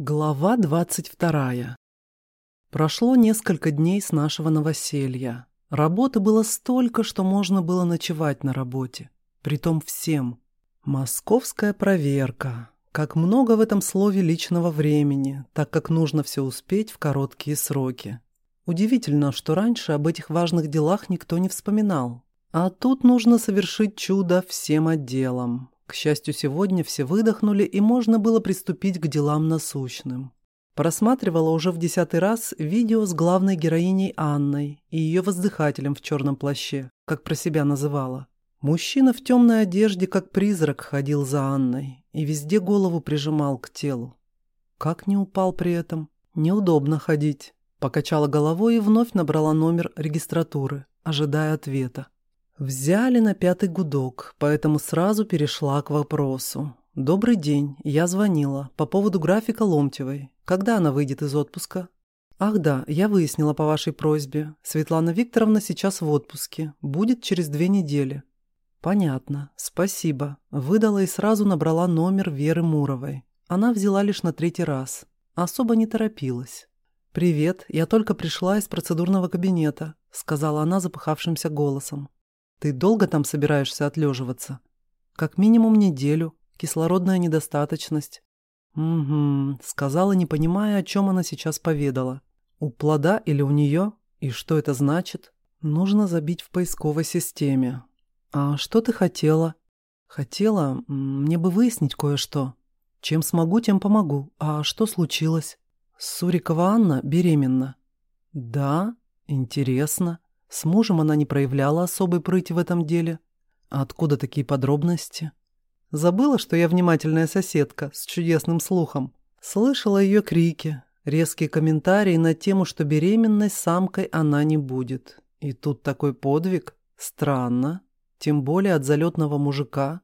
Глава двадцать вторая. Прошло несколько дней с нашего новоселья. Работы было столько, что можно было ночевать на работе. Притом всем. Московская проверка. Как много в этом слове личного времени, так как нужно все успеть в короткие сроки. Удивительно, что раньше об этих важных делах никто не вспоминал. А тут нужно совершить чудо всем отделам. К счастью, сегодня все выдохнули, и можно было приступить к делам насущным. Просматривала уже в десятый раз видео с главной героиней Анной и ее воздыхателем в черном плаще, как про себя называла. Мужчина в темной одежде, как призрак, ходил за Анной и везде голову прижимал к телу. Как не упал при этом? Неудобно ходить. Покачала головой и вновь набрала номер регистратуры, ожидая ответа. Взяли на пятый гудок, поэтому сразу перешла к вопросу. «Добрый день, я звонила по поводу графика Ломтевой. Когда она выйдет из отпуска?» «Ах да, я выяснила по вашей просьбе. Светлана Викторовна сейчас в отпуске. Будет через две недели». «Понятно. Спасибо». Выдала и сразу набрала номер Веры Муровой. Она взяла лишь на третий раз. Особо не торопилась. «Привет, я только пришла из процедурного кабинета», — сказала она запыхавшимся голосом. Ты долго там собираешься отлеживаться? Как минимум неделю. Кислородная недостаточность. Угу, сказала, не понимая, о чем она сейчас поведала. У плода или у нее? И что это значит? Нужно забить в поисковой системе. А что ты хотела? Хотела, мне бы выяснить кое-что. Чем смогу, тем помогу. А что случилось? Сурикова Анна беременна. Да, интересно. С мужем она не проявляла особой прыти в этом деле. А откуда такие подробности? Забыла, что я внимательная соседка с чудесным слухом. Слышала ее крики, резкие комментарии на тему, что беременной самкой она не будет. И тут такой подвиг. Странно. Тем более от залетного мужика.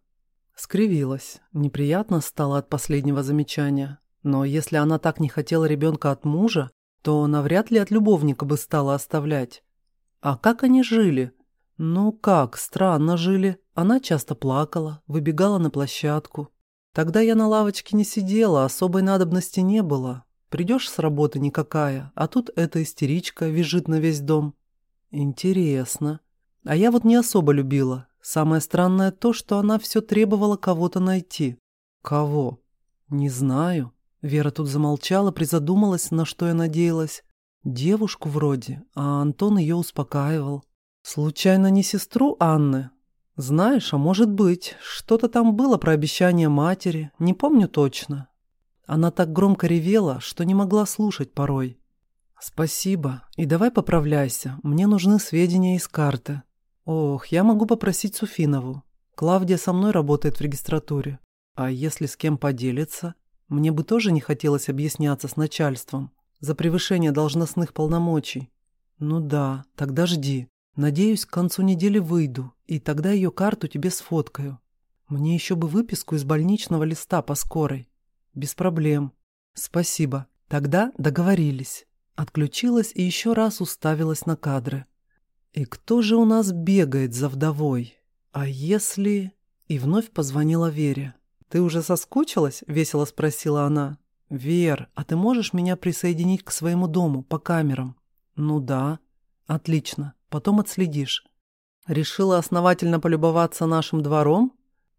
Скривилась. Неприятно стало от последнего замечания. Но если она так не хотела ребенка от мужа, то навряд ли от любовника бы стала оставлять. А как они жили? Ну как, странно жили. Она часто плакала, выбегала на площадку. Тогда я на лавочке не сидела, особой надобности не было. Придешь с работы никакая, а тут эта истеричка визжит на весь дом. Интересно. А я вот не особо любила. Самое странное то, что она все требовала кого-то найти. Кого? Не знаю. Вера тут замолчала, призадумалась, на что я надеялась. Девушку вроде, а Антон ее успокаивал. Случайно не сестру Анны? Знаешь, а может быть, что-то там было про обещание матери, не помню точно. Она так громко ревела, что не могла слушать порой. «Спасибо. И давай поправляйся. Мне нужны сведения из карты. Ох, я могу попросить Суфинову. Клавдия со мной работает в регистратуре. А если с кем поделиться? Мне бы тоже не хотелось объясняться с начальством за превышение должностных полномочий. Ну да, тогда жди. Надеюсь, к концу недели выйду, и тогда ее карту тебе сфоткаю. Мне еще бы выписку из больничного листа по скорой. Без проблем. Спасибо. Тогда договорились. Отключилась и еще раз уставилась на кадры. И кто же у нас бегает за вдовой? А если... И вновь позвонила Вере. «Ты уже соскучилась?» — весело спросила она. «Вер, а ты можешь меня присоединить к своему дому по камерам?» «Ну да». «Отлично. Потом отследишь». «Решила основательно полюбоваться нашим двором?»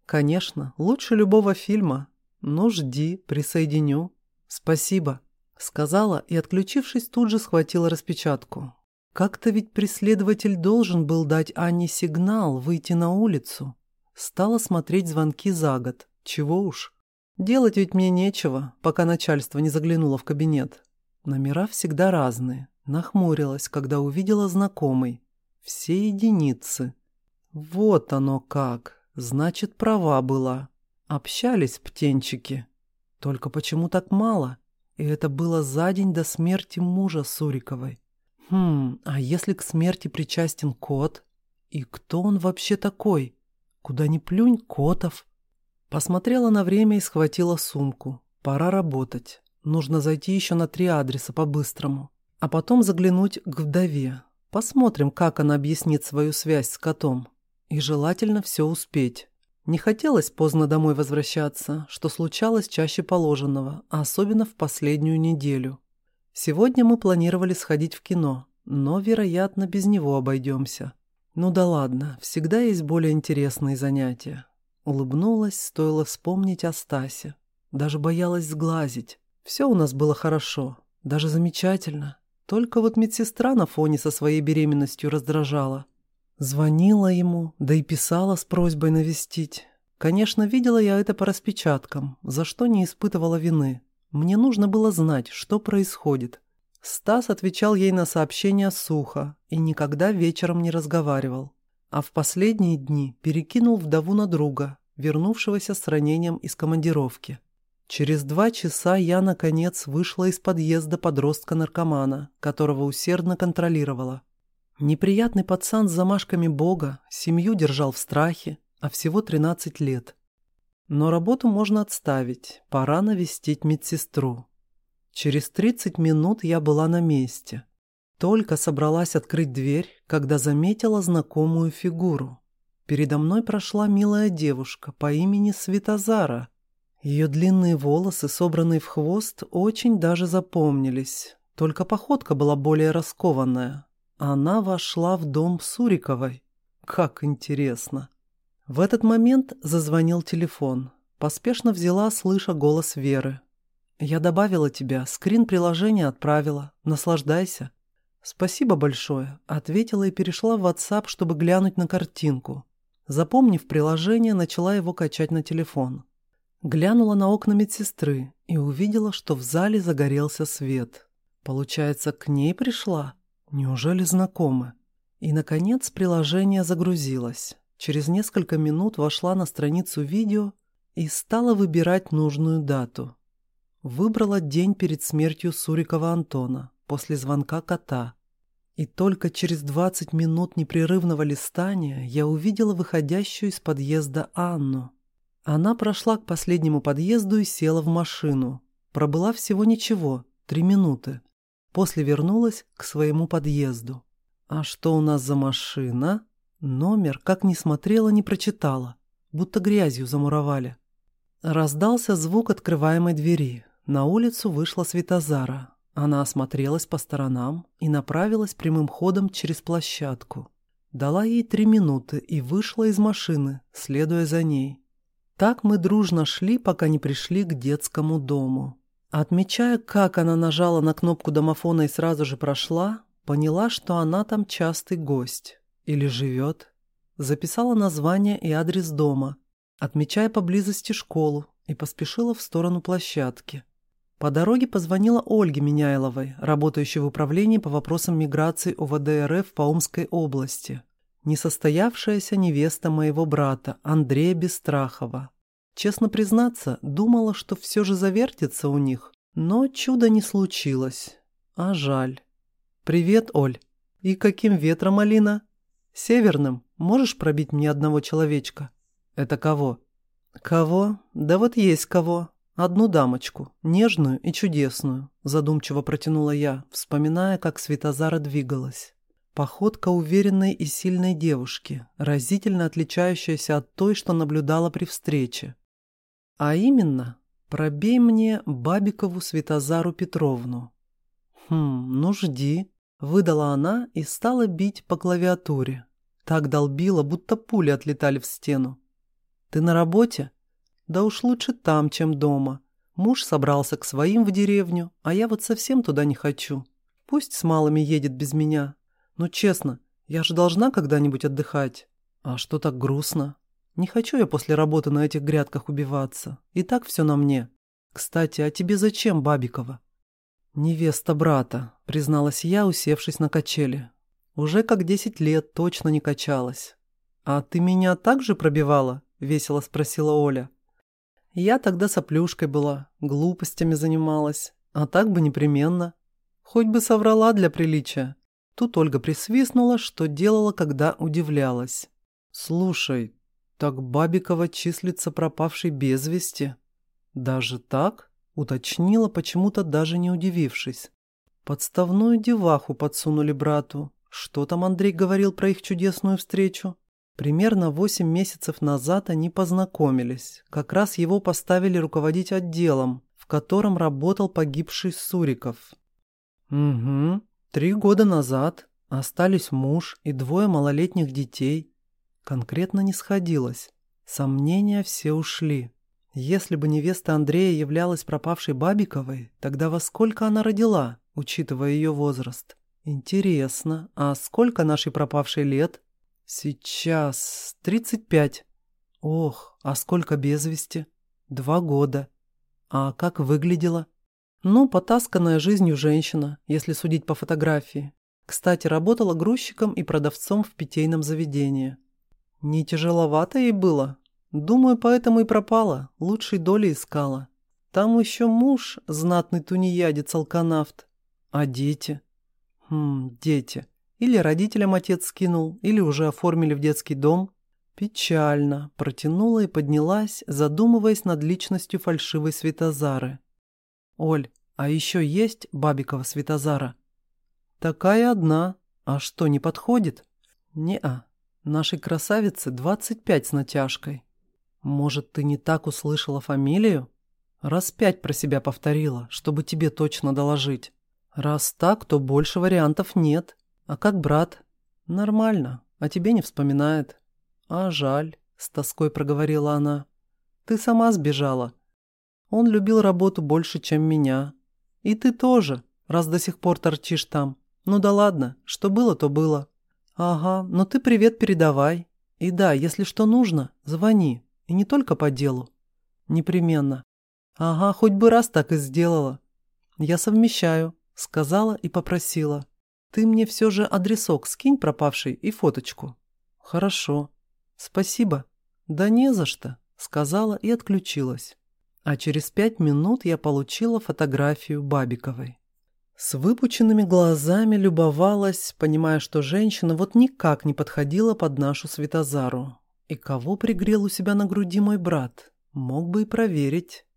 «Конечно. Лучше любого фильма. Ну, жди, присоединю». «Спасибо», — сказала и, отключившись, тут же схватила распечатку. Как-то ведь преследователь должен был дать Анне сигнал выйти на улицу. Стала смотреть звонки за год. Чего уж. Делать ведь мне нечего, пока начальство не заглянуло в кабинет. Номера всегда разные. Нахмурилась, когда увидела знакомый. Все единицы. Вот оно как. Значит, права была. Общались птенчики. Только почему так мало? И это было за день до смерти мужа Суриковой. Хм, а если к смерти причастен кот? И кто он вообще такой? Куда ни плюнь, Котов. Посмотрела на время и схватила сумку. Пора работать. Нужно зайти еще на три адреса по-быстрому. А потом заглянуть к вдове. Посмотрим, как она объяснит свою связь с котом. И желательно все успеть. Не хотелось поздно домой возвращаться, что случалось чаще положенного, а особенно в последнюю неделю. Сегодня мы планировали сходить в кино, но, вероятно, без него обойдемся. Ну да ладно, всегда есть более интересные занятия. Улыбнулась, стоило вспомнить о Стасе. Даже боялась сглазить. Все у нас было хорошо, даже замечательно. Только вот медсестра на фоне со своей беременностью раздражала. Звонила ему, да и писала с просьбой навестить. Конечно, видела я это по распечаткам, за что не испытывала вины. Мне нужно было знать, что происходит. Стас отвечал ей на сообщения сухо и никогда вечером не разговаривал. А в последние дни перекинул вдову на друга, вернувшегося с ранением из командировки. Через два часа я, наконец, вышла из подъезда подростка-наркомана, которого усердно контролировала. Неприятный пацан с замашками бога, семью держал в страхе, а всего 13 лет. Но работу можно отставить, пора навестить медсестру. Через 30 минут я была на месте. Только собралась открыть дверь, когда заметила знакомую фигуру. Передо мной прошла милая девушка по имени Светозара. Ее длинные волосы, собранные в хвост, очень даже запомнились. Только походка была более раскованная, она вошла в дом Суриковой. Как интересно. В этот момент зазвонил телефон. Поспешно взяла, слыша голос Веры. «Я добавила тебя, скрин приложения отправила. Наслаждайся». «Спасибо большое», — ответила и перешла в WhatsApp, чтобы глянуть на картинку. Запомнив приложение, начала его качать на телефон. Глянула на окна медсестры и увидела, что в зале загорелся свет. Получается, к ней пришла? Неужели знакомы? И, наконец, приложение загрузилось. Через несколько минут вошла на страницу видео и стала выбирать нужную дату. Выбрала день перед смертью Сурикова Антона, после звонка кота. И только через 20 минут непрерывного листания я увидела выходящую из подъезда Анну. Она прошла к последнему подъезду и села в машину. Пробыла всего ничего, три минуты. После вернулась к своему подъезду. А что у нас за машина? Номер, как ни смотрела, не прочитала. Будто грязью замуровали. Раздался звук открываемой двери. На улицу вышла Светозара. Она осмотрелась по сторонам и направилась прямым ходом через площадку. Дала ей три минуты и вышла из машины, следуя за ней. Так мы дружно шли, пока не пришли к детскому дому. Отмечая, как она нажала на кнопку домофона и сразу же прошла, поняла, что она там частый гость. Или живет. Записала название и адрес дома, отмечая поблизости школу, и поспешила в сторону площадки. По дороге позвонила Ольге Меняйловой, работающей в управлении по вопросам миграции УВД РФ по Омской области. Несостоявшаяся невеста моего брата, Андрея Бестрахова, Честно признаться, думала, что все же завертится у них, но чуда не случилось. А жаль. «Привет, Оль. И каким ветром, Алина?» «Северным. Можешь пробить мне одного человечка?» «Это кого?» «Кого? Да вот есть кого. Одну дамочку, нежную и чудесную», задумчиво протянула я, вспоминая, как Светозара двигалась. Походка уверенной и сильной девушки, разительно отличающаяся от той, что наблюдала при встрече. А именно, пробей мне Бабикову Светозару Петровну. Хм, ну жди, выдала она и стала бить по клавиатуре. Так долбила, будто пули отлетали в стену. Ты на работе? Да уж лучше там, чем дома. Муж собрался к своим в деревню, а я вот совсем туда не хочу. Пусть с малыми едет без меня. Но честно, я же должна когда-нибудь отдыхать. А что так грустно? Не хочу я после работы на этих грядках убиваться. И так все на мне. Кстати, а тебе зачем, Бабикова? Невеста брата, призналась я, усевшись на качели. Уже как десять лет точно не качалась. А ты меня также пробивала? Весело спросила Оля. Я тогда соплюшкой была, глупостями занималась. А так бы непременно. Хоть бы соврала для приличия. Тут Ольга присвистнула, что делала, когда удивлялась. «Слушай, так Бабикова числится пропавшей без вести. Даже так? Уточнила, почему-то даже не удивившись. Подставную деваху подсунули брату. Что там Андрей говорил про их чудесную встречу? Примерно восемь месяцев назад они познакомились. Как раз его поставили руководить отделом, в котором работал погибший Суриков. Угу. Три года назад остались муж и двое малолетних детей. Конкретно не сходилось. Сомнения все ушли. Если бы невеста Андрея являлась пропавшей Бабиковой, тогда во сколько она родила, учитывая ее возраст? Интересно, а сколько нашей пропавшей лет? Сейчас тридцать пять. Ох, а сколько без вести? Два года. А как выглядела? Ну, потасканная жизнью женщина, если судить по фотографии. Кстати, работала грузчиком и продавцом в питейном заведении. Не тяжеловато ей было. Думаю, поэтому и пропала, лучшей доли искала. Там еще муж, знатный тунеядец-алканавт. А дети? Хм, дети. Или родителям отец скинул, или уже оформили в детский дом. Печально. Протянула и поднялась, задумываясь над личностью фальшивой Светозары. «Оль, а еще есть Бабикова Светозара?» «Такая одна. А что, не подходит?» «Не-а. Нашей красавице двадцать пять с натяжкой. Может, ты не так услышала фамилию? Раз пять про себя повторила, чтобы тебе точно доложить. Раз так, то больше вариантов нет. А как брат? Нормально, а тебе не вспоминает. А жаль, с тоской проговорила она. Ты сама сбежала. Он любил работу больше, чем меня. И ты тоже, раз до сих пор торчишь там. Ну да ладно, что было, то было. Ага, но ты привет передавай. И да, если что нужно, звони. И не только по делу. Непременно. Ага, хоть бы раз так и сделала. Я совмещаю, сказала и попросила. Ты мне все же адресок скинь пропавший и фоточку. Хорошо. Спасибо. Да не за что, сказала и отключилась а через пять минут я получила фотографию Бабиковой. С выпученными глазами любовалась, понимая, что женщина вот никак не подходила под нашу Светозару. И кого пригрел у себя на груди мой брат? Мог бы и проверить.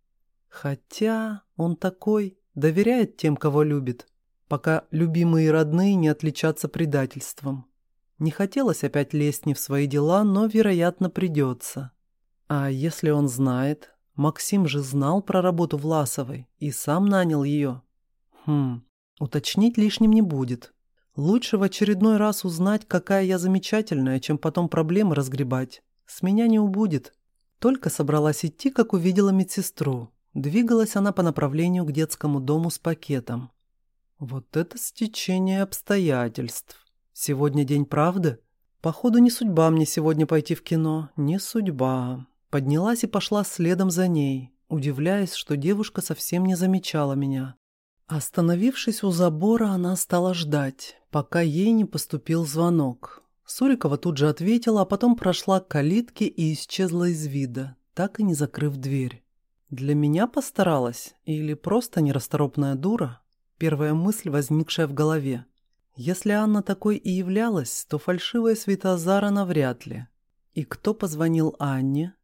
Хотя он такой, доверяет тем, кого любит, пока любимые и родные не отличатся предательством. Не хотелось опять лезть не в свои дела, но, вероятно, придется. А если он знает, Максим же знал про работу Власовой и сам нанял ее. Хм, уточнить лишним не будет. Лучше в очередной раз узнать, какая я замечательная, чем потом проблемы разгребать. С меня не убудет. Только собралась идти, как увидела медсестру. Двигалась она по направлению к детскому дому с пакетом. Вот это стечение обстоятельств. Сегодня день правды? Походу, не судьба мне сегодня пойти в кино. Не судьба. Поднялась и пошла следом за ней, удивляясь, что девушка совсем не замечала меня. Остановившись у забора, она стала ждать, пока ей не поступил звонок. Сурикова тут же ответила, а потом прошла к калитке и исчезла из вида, так и не закрыв дверь. Для меня постаралась или просто нерасторопная дура? Первая мысль, возникшая в голове. Если Анна такой и являлась, то фальшивая Светозара навряд ли. И кто позвонил Анне?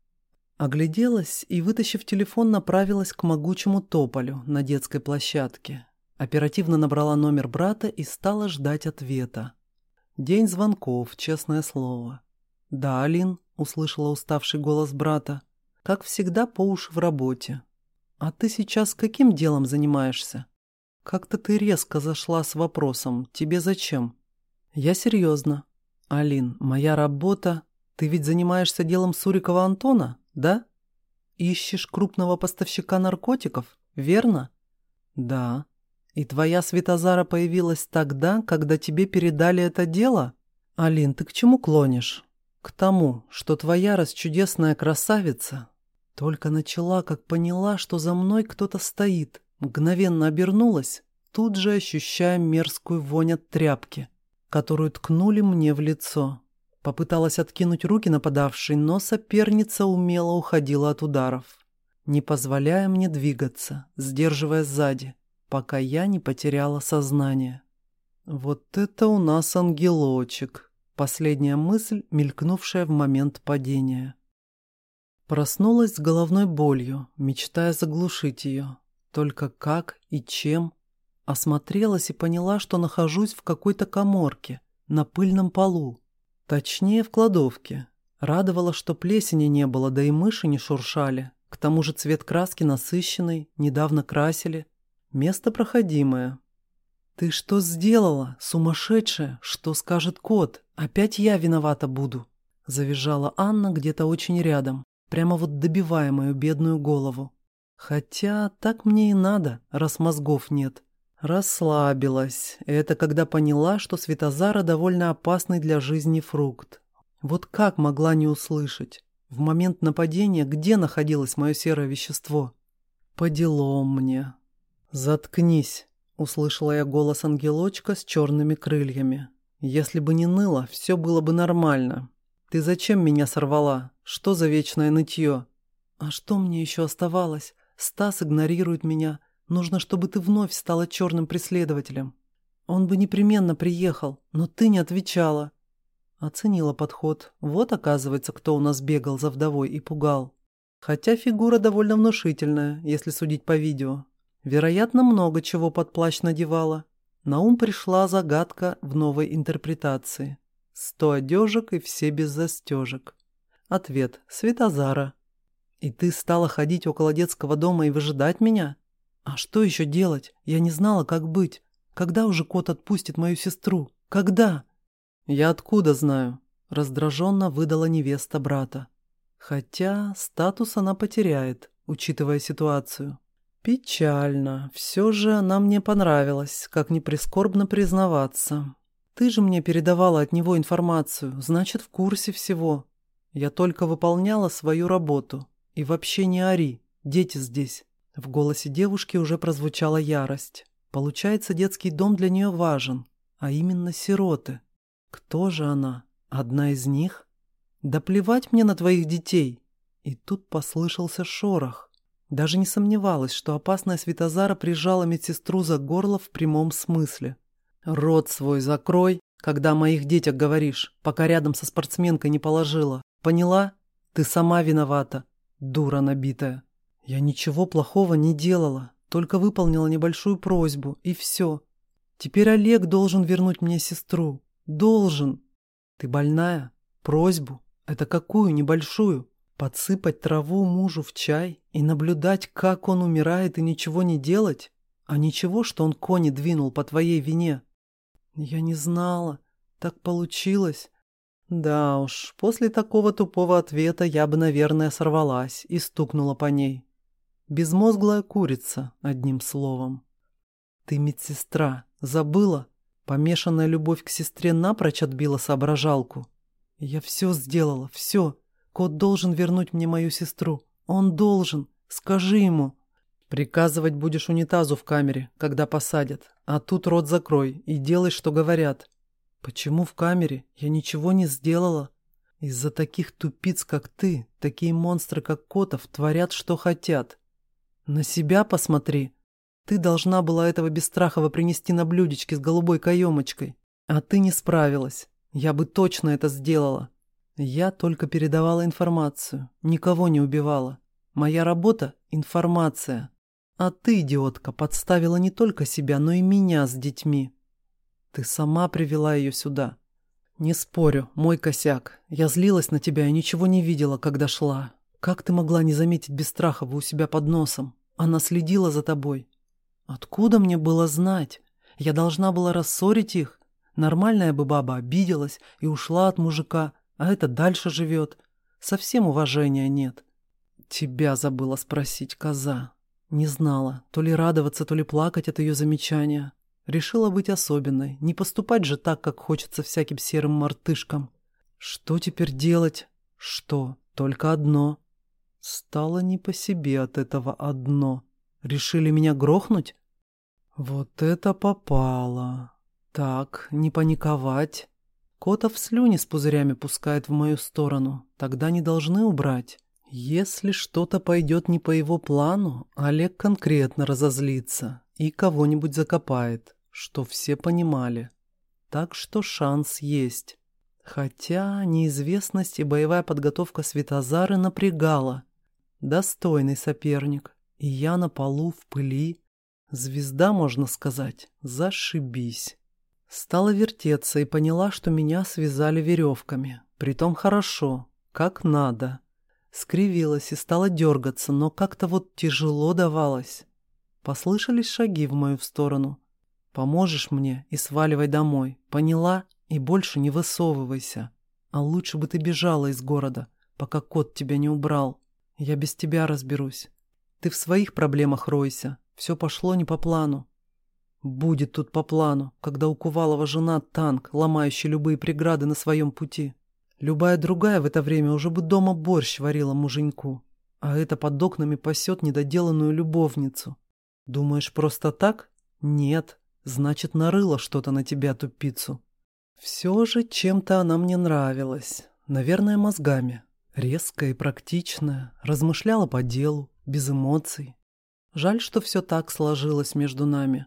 Огляделась и, вытащив телефон, направилась к могучему тополю на детской площадке. Оперативно набрала номер брата и стала ждать ответа. День звонков, честное слово. «Да, Алин», — услышала уставший голос брата, — «как всегда по уши в работе. А ты сейчас каким делом занимаешься? Как-то ты резко зашла с вопросом. Тебе зачем?» «Я серьезно. Алин, моя работа... Ты ведь занимаешься делом Сурикова Антона?» да? Ищешь крупного поставщика наркотиков, верно? Да. И твоя Светозара появилась тогда, когда тебе передали это дело? Алин, ты к чему клонишь? К тому, что твоя расчудесная красавица только начала, как поняла, что за мной кто-то стоит, мгновенно обернулась, тут же ощущая мерзкую вонь от тряпки, которую ткнули мне в лицо. Попыталась откинуть руки нападавшей, но соперница умело уходила от ударов, не позволяя мне двигаться, сдерживая сзади, пока я не потеряла сознание. «Вот это у нас ангелочек!» Последняя мысль, мелькнувшая в момент падения. Проснулась с головной болью, мечтая заглушить ее. Только как и чем? Осмотрелась и поняла, что нахожусь в какой-то коморке, на пыльном полу. Точнее, в кладовке. Радовало, что плесени не было, да и мыши не шуршали. К тому же цвет краски насыщенный, недавно красили. Место проходимое. «Ты что сделала, сумасшедшая? Что скажет кот? Опять я виновата буду!» Завизжала Анна где-то очень рядом, прямо вот добивая мою бедную голову. Хотя так мне и надо, раз мозгов нет. Расслабилась. Это когда поняла, что Светозара довольно опасный для жизни фрукт. Вот как могла не услышать? В момент нападения где находилось мое серое вещество? По делам мне. «Заткнись», — услышала я голос ангелочка с черными крыльями. «Если бы не ныло, все было бы нормально. Ты зачем меня сорвала? Что за вечное нытье?» «А что мне еще оставалось? Стас игнорирует меня. Нужно, чтобы ты вновь стала черным преследователем. Он бы непременно приехал, но ты не отвечала. Оценила подход. Вот, оказывается, кто у нас бегал за вдовой и пугал. Хотя фигура довольно внушительная, если судить по видео. Вероятно, много чего под плащ надевала. На ум пришла загадка в новой интерпретации. Сто одежек и все без застежек. Ответ. Светозара. И ты стала ходить около детского дома и выжидать меня? А что еще делать? Я не знала, как быть. Когда уже кот отпустит мою сестру? Когда? Я откуда знаю? Раздраженно выдала невеста брата. Хотя статус она потеряет, учитывая ситуацию. Печально. Все же она мне понравилась, как не прискорбно признаваться. Ты же мне передавала от него информацию, значит, в курсе всего. Я только выполняла свою работу. И вообще не ори, дети здесь. В голосе девушки уже прозвучала ярость. Получается, детский дом для нее важен, а именно сироты. Кто же она? Одна из них? Да плевать мне на твоих детей. И тут послышался шорох. Даже не сомневалась, что опасная Светозара прижала медсестру за горло в прямом смысле. «Рот свой закрой, когда о моих детях говоришь, пока рядом со спортсменкой не положила. Поняла? Ты сама виновата, дура набитая». Я ничего плохого не делала, только выполнила небольшую просьбу, и все. Теперь Олег должен вернуть мне сестру. Должен. Ты больная? Просьбу? Это какую небольшую? Подсыпать траву мужу в чай и наблюдать, как он умирает, и ничего не делать? А ничего, что он кони двинул по твоей вине? Я не знала. Так получилось. Да уж, после такого тупого ответа я бы, наверное, сорвалась и стукнула по ней. Безмозглая курица, одним словом. Ты медсестра, забыла? Помешанная любовь к сестре напрочь отбила соображалку. Я все сделала, все. Кот должен вернуть мне мою сестру. Он должен. Скажи ему. Приказывать будешь унитазу в камере, когда посадят. А тут рот закрой и делай, что говорят. Почему в камере? Я ничего не сделала. Из-за таких тупиц, как ты, такие монстры, как Котов, творят, что хотят. «На себя посмотри. Ты должна была этого Бестрахова принести на блюдечке с голубой каемочкой. А ты не справилась. Я бы точно это сделала. Я только передавала информацию, никого не убивала. Моя работа — информация. А ты, идиотка, подставила не только себя, но и меня с детьми. Ты сама привела ее сюда. Не спорю, мой косяк. Я злилась на тебя и ничего не видела, когда шла. Как ты могла не заметить Бестрахова у себя под носом? Она следила за тобой. Откуда мне было знать? Я должна была рассорить их. Нормальная бы баба обиделась и ушла от мужика, а это дальше живет. Совсем уважения нет. Тебя забыла спросить, коза. Не знала, то ли радоваться, то ли плакать от ее замечания. Решила быть особенной, не поступать же так, как хочется всяким серым мартышкам. Что теперь делать? Что? Только одно. Стало не по себе от этого одно. Решили меня грохнуть? Вот это попало. Так, не паниковать. Котов слюни с пузырями пускает в мою сторону. Тогда не должны убрать. Если что-то пойдет не по его плану, Олег конкретно разозлится и кого-нибудь закопает, что все понимали. Так что шанс есть. Хотя неизвестность и боевая подготовка Светозары напрягала. Достойный соперник. И я на полу в пыли. Звезда, можно сказать. Зашибись. Стала вертеться и поняла, что меня связали веревками. Притом хорошо, как надо. Скривилась и стала дергаться, но как-то вот тяжело давалось. Послышались шаги в мою сторону. «Поможешь мне и сваливай домой. Поняла? И больше не высовывайся. А лучше бы ты бежала из города, пока кот тебя не убрал. Я без тебя разберусь. Ты в своих проблемах ройся. Все пошло не по плану. Будет тут по плану, когда у Кувалова жена танк, ломающий любые преграды на своем пути. Любая другая в это время уже бы дома борщ варила муженьку, а это под окнами пасет недоделанную любовницу. Думаешь, просто так? Нет, значит, нарыла что-то на тебя, тупицу. Все же чем-то она мне нравилась. Наверное, мозгами. Резкая и практичная, размышляла по делу, без эмоций. Жаль, что все так сложилось между нами.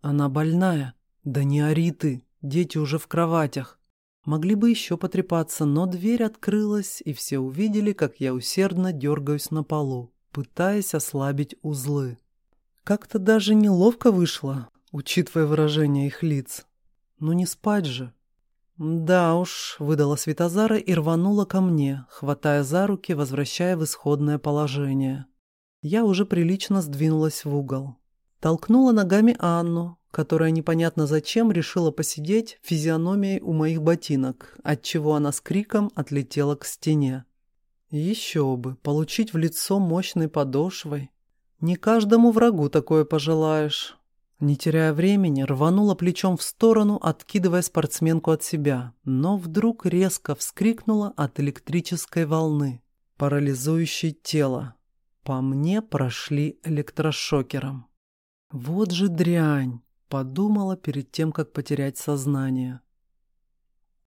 Она больная. Да не ори ты, дети уже в кроватях. Могли бы еще потрепаться, но дверь открылась, и все увидели, как я усердно дергаюсь на полу, пытаясь ослабить узлы. Как-то даже неловко вышло, учитывая выражение их лиц. Ну не спать же. Да уж, выдала Светозара и рванула ко мне, хватая за руки, возвращая в исходное положение. Я уже прилично сдвинулась в угол. Толкнула ногами Анну, которая непонятно зачем решила посидеть физиономией у моих ботинок, отчего она с криком отлетела к стене. Еще бы, получить в лицо мощной подошвой. Не каждому врагу такое пожелаешь. Не теряя времени, рванула плечом в сторону, откидывая спортсменку от себя, но вдруг резко вскрикнула от электрической волны, парализующей тело. По мне прошли электрошокером. Вот же дрянь! Подумала перед тем, как потерять сознание.